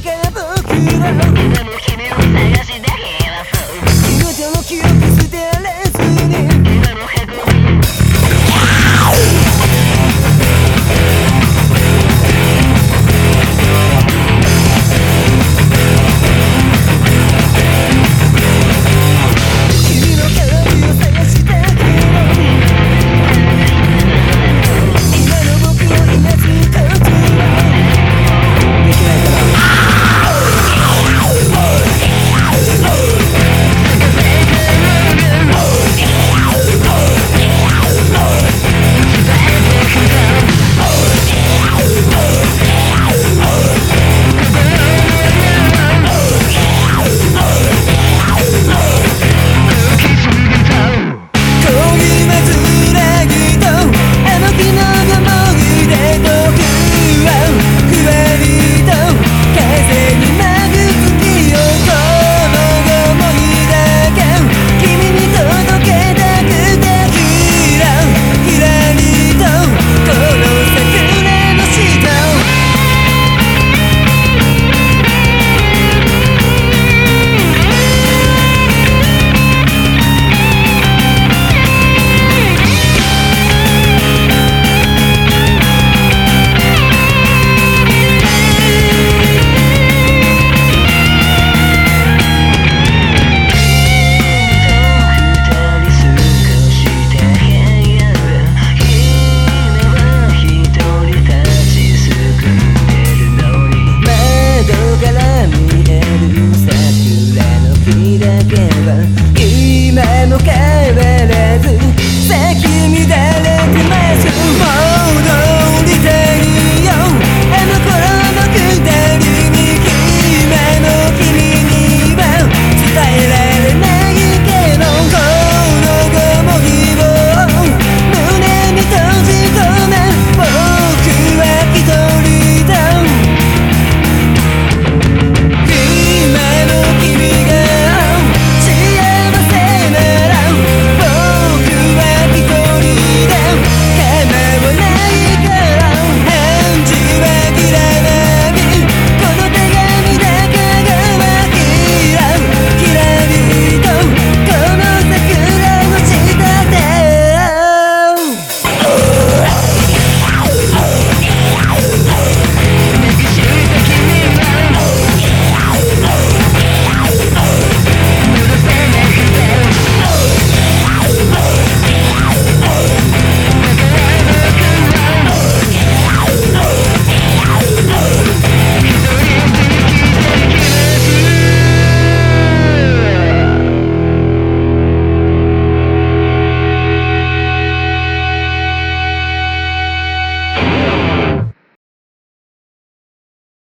酒袋見まず